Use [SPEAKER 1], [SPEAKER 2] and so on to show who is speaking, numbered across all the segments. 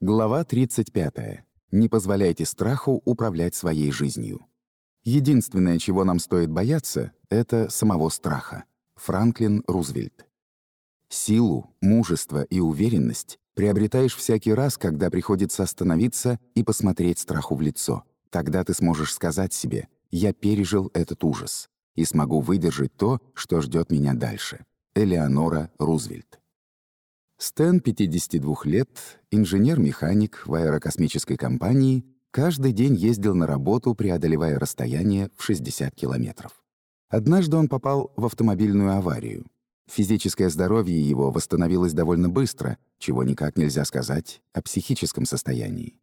[SPEAKER 1] Глава 35. Не позволяйте страху управлять своей жизнью. Единственное, чего нам стоит бояться, это самого страха. Франклин Рузвельт. Силу, мужество и уверенность приобретаешь всякий раз, когда приходится остановиться и посмотреть страху в лицо. Тогда ты сможешь сказать себе «я пережил этот ужас» и смогу выдержать то, что ждет меня дальше. Элеонора Рузвельт. Стэн, 52 лет, инженер-механик в аэрокосмической компании, каждый день ездил на работу, преодолевая расстояние в 60 километров. Однажды он попал в автомобильную аварию. Физическое здоровье его восстановилось довольно быстро, чего никак нельзя сказать о психическом состоянии.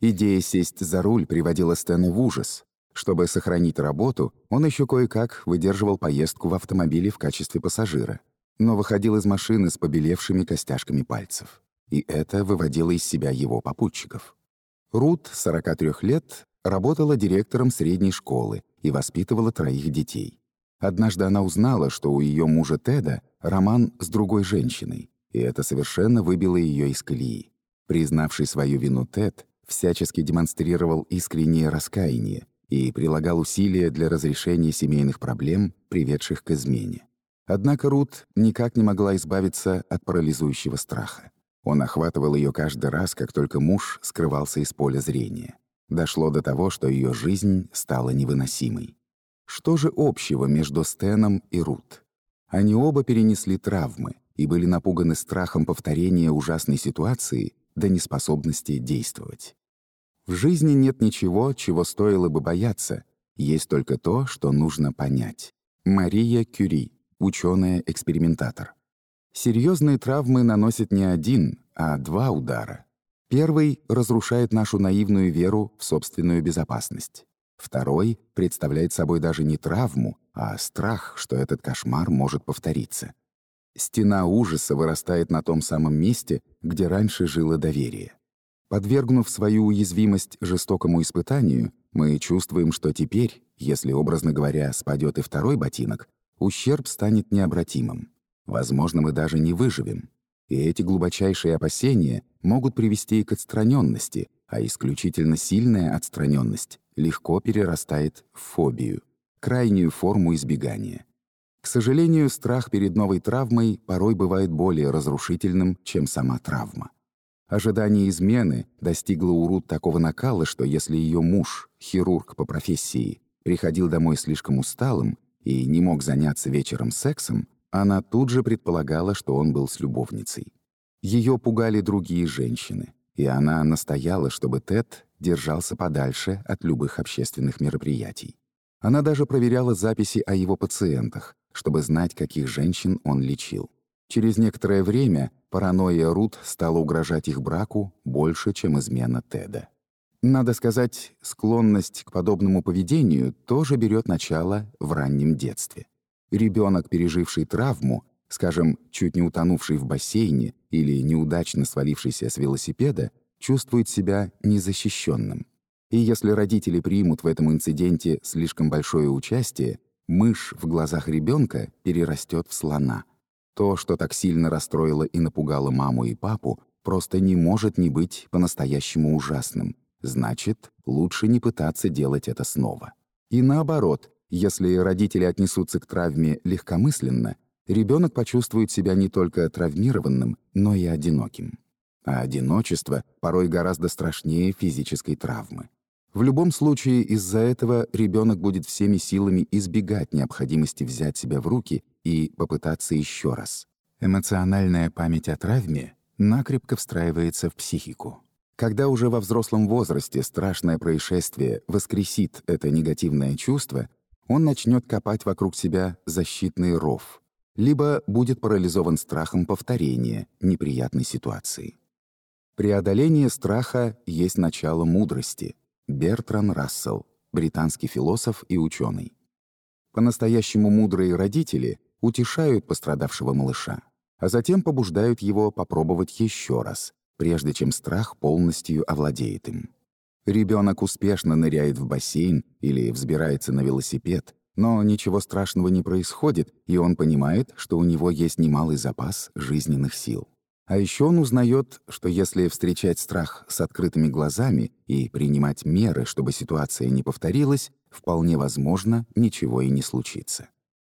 [SPEAKER 1] Идея сесть за руль приводила Стэна в ужас. Чтобы сохранить работу, он еще кое-как выдерживал поездку в автомобиле в качестве пассажира — но выходил из машины с побелевшими костяшками пальцев. И это выводило из себя его попутчиков. Рут, 43 лет, работала директором средней школы и воспитывала троих детей. Однажды она узнала, что у ее мужа Теда роман с другой женщиной, и это совершенно выбило ее из колеи. Признавший свою вину Тед всячески демонстрировал искреннее раскаяние и прилагал усилия для разрешения семейных проблем, приведших к измене. Однако Рут никак не могла избавиться от парализующего страха. Он охватывал ее каждый раз, как только муж скрывался из поля зрения. Дошло до того, что ее жизнь стала невыносимой. Что же общего между Стэном и Рут? Они оба перенесли травмы и были напуганы страхом повторения ужасной ситуации до неспособности действовать. В жизни нет ничего, чего стоило бы бояться, есть только то, что нужно понять. Мария Кюри ученый-экспериментатор. Серьезные травмы наносят не один, а два удара. Первый разрушает нашу наивную веру в собственную безопасность. Второй представляет собой даже не травму, а страх, что этот кошмар может повториться. Стена ужаса вырастает на том самом месте, где раньше жило доверие. Подвергнув свою уязвимость жестокому испытанию, мы чувствуем, что теперь, если, образно говоря, спадет и второй ботинок, ущерб станет необратимым. Возможно, мы даже не выживем. И эти глубочайшие опасения могут привести к отстраненности, а исключительно сильная отстраненность легко перерастает в фобию, крайнюю форму избегания. К сожалению, страх перед новой травмой порой бывает более разрушительным, чем сама травма. Ожидание измены достигло у Рут такого накала, что если ее муж, хирург по профессии, приходил домой слишком усталым, и не мог заняться вечером сексом, она тут же предполагала, что он был с любовницей. Ее пугали другие женщины, и она настояла, чтобы Тед держался подальше от любых общественных мероприятий. Она даже проверяла записи о его пациентах, чтобы знать, каких женщин он лечил. Через некоторое время паранойя Рут стала угрожать их браку больше, чем измена Теда. Надо сказать, склонность к подобному поведению тоже берет начало в раннем детстве. Ребенок, переживший травму, скажем, чуть не утонувший в бассейне или неудачно свалившийся с велосипеда, чувствует себя незащищенным. И если родители примут в этом инциденте слишком большое участие, мышь в глазах ребенка перерастет в слона. То, что так сильно расстроило и напугало маму и папу, просто не может не быть по-настоящему ужасным, Значит, лучше не пытаться делать это снова. И наоборот, если родители отнесутся к травме легкомысленно, ребенок почувствует себя не только травмированным, но и одиноким. А одиночество порой гораздо страшнее физической травмы. В любом случае, из-за этого ребенок будет всеми силами избегать необходимости взять себя в руки и попытаться еще раз. Эмоциональная память о травме накрепко встраивается в психику. Когда уже во взрослом возрасте страшное происшествие воскресит это негативное чувство, он начнет копать вокруг себя защитный ров, либо будет парализован страхом повторения неприятной ситуации. Преодоление страха есть начало мудрости. Бертран Рассел, британский философ и ученый. По-настоящему мудрые родители утешают пострадавшего малыша, а затем побуждают его попробовать еще раз, прежде чем страх полностью овладеет им. Ребенок успешно ныряет в бассейн или взбирается на велосипед, но ничего страшного не происходит, и он понимает, что у него есть немалый запас жизненных сил. А еще он узнает, что если встречать страх с открытыми глазами и принимать меры, чтобы ситуация не повторилась, вполне возможно, ничего и не случится.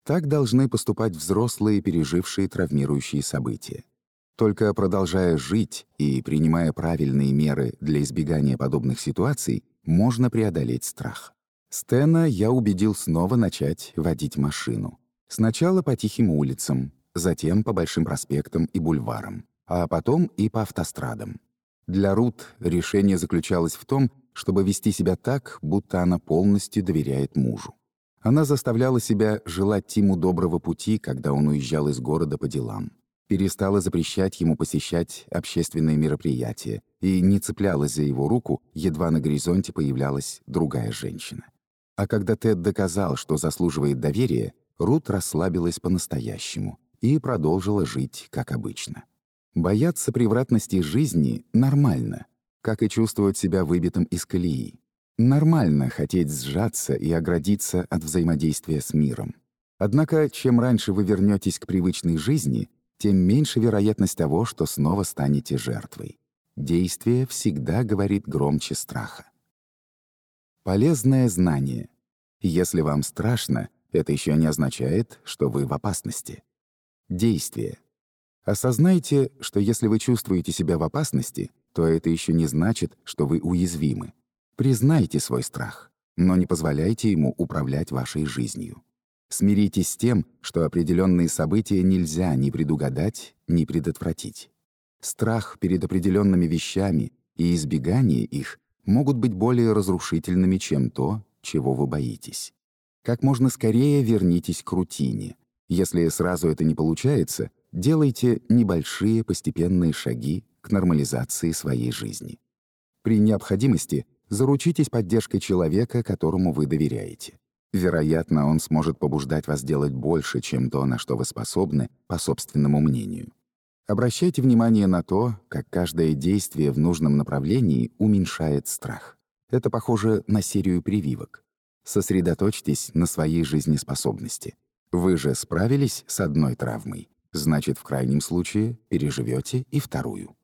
[SPEAKER 1] Так должны поступать взрослые, пережившие травмирующие события. Только продолжая жить и принимая правильные меры для избегания подобных ситуаций, можно преодолеть страх. Стена я убедил снова начать водить машину. Сначала по тихим улицам, затем по большим проспектам и бульварам а потом и по автострадам. Для Рут решение заключалось в том, чтобы вести себя так, будто она полностью доверяет мужу. Она заставляла себя желать Тиму доброго пути, когда он уезжал из города по делам. Перестала запрещать ему посещать общественные мероприятия и не цеплялась за его руку, едва на горизонте появлялась другая женщина. А когда Тед доказал, что заслуживает доверия, Рут расслабилась по-настоящему и продолжила жить как обычно. Бояться превратности жизни нормально, как и чувствовать себя выбитым из колеи. Нормально хотеть сжаться и оградиться от взаимодействия с миром. Однако, чем раньше вы вернетесь к привычной жизни, тем меньше вероятность того, что снова станете жертвой. Действие всегда говорит громче страха. Полезное знание. Если вам страшно, это еще не означает, что вы в опасности. Действие. Осознайте, что если вы чувствуете себя в опасности, то это еще не значит, что вы уязвимы. Признайте свой страх, но не позволяйте ему управлять вашей жизнью. Смиритесь с тем, что определенные события нельзя ни предугадать, ни предотвратить. Страх перед определенными вещами и избегание их могут быть более разрушительными, чем то, чего вы боитесь. Как можно скорее вернитесь к рутине. Если сразу это не получается, Делайте небольшие постепенные шаги к нормализации своей жизни. При необходимости заручитесь поддержкой человека, которому вы доверяете. Вероятно, он сможет побуждать вас делать больше, чем то, на что вы способны, по собственному мнению. Обращайте внимание на то, как каждое действие в нужном направлении уменьшает страх. Это похоже на серию прививок. Сосредоточьтесь на своей жизнеспособности. Вы же справились с одной травмой значит, в крайнем случае переживете и вторую.